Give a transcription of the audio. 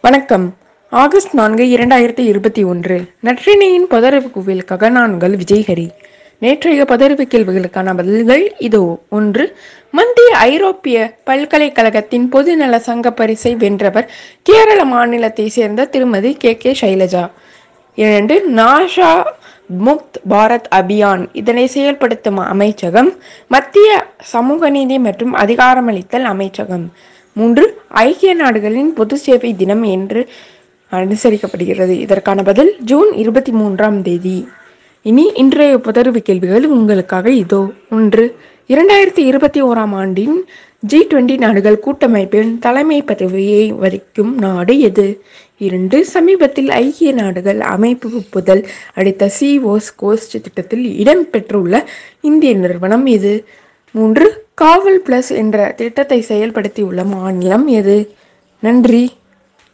வணக்கம். ஆகஸ்ட் நான்கு இரண்டாயிரத்தி இருபத்தி ஒன்று. நற்றினியின் பதறிவு குவியலுக்காக நான்கள் விஜய்ஹரி. நேற்றைய பதறிவு கேள்விகளுக்கான பதில்கள் இதோ. ஒன்று மத்திய ஐரோப்பிய பல்கலைக்கழகத்தின் பொதுநல சங்க பரிசை வென்றவர் கேரள மாநிலத்தை சேர்ந்த திருமதி கே. கே. சைலஜா. இரண்டு நாஷா முக்த் பாரத் அபியான் இதனை செயல்படுத்தும் அமைச்சகம் மத்திய சமூக நீதி மற்றும் அதிகாரமளித்தல் அமைச்சகம். மூன்று ஐக்கிய நாடுகளின் பொது சேவை தினம் என்று அனுசரிக்கப்படுகிறது. இதற்கான பதில் ஜூன் இருபத்தி மூன்றாம் தேதி. இனி இன்றைய புதர்வு கேள்விகள் உங்களுக்காக இதோ. ஒன்று இரண்டாயிரத்தி இருபத்தி ஓராம் ஆண்டின் ஜி டுவெண்டி நாடுகள் கூட்டமைப்பின் தலைமை பதவியை வகிக்கும் நாடு எது? இரண்டு சமீபத்தில் ஐக்கிய நாடுகள் அமைப்பு ஒப்புதல் அளித்த சிஓஸ் கோஸ்ட் திட்டத்தில் இடம்பெற்றுள்ள இந்திய நிறுவனம் எது? மூன்று காவல் பிளஸ் என்ற திட்டத்தை செயல்படுத்தியுள்ள மாநிலம் எது? நன்றி.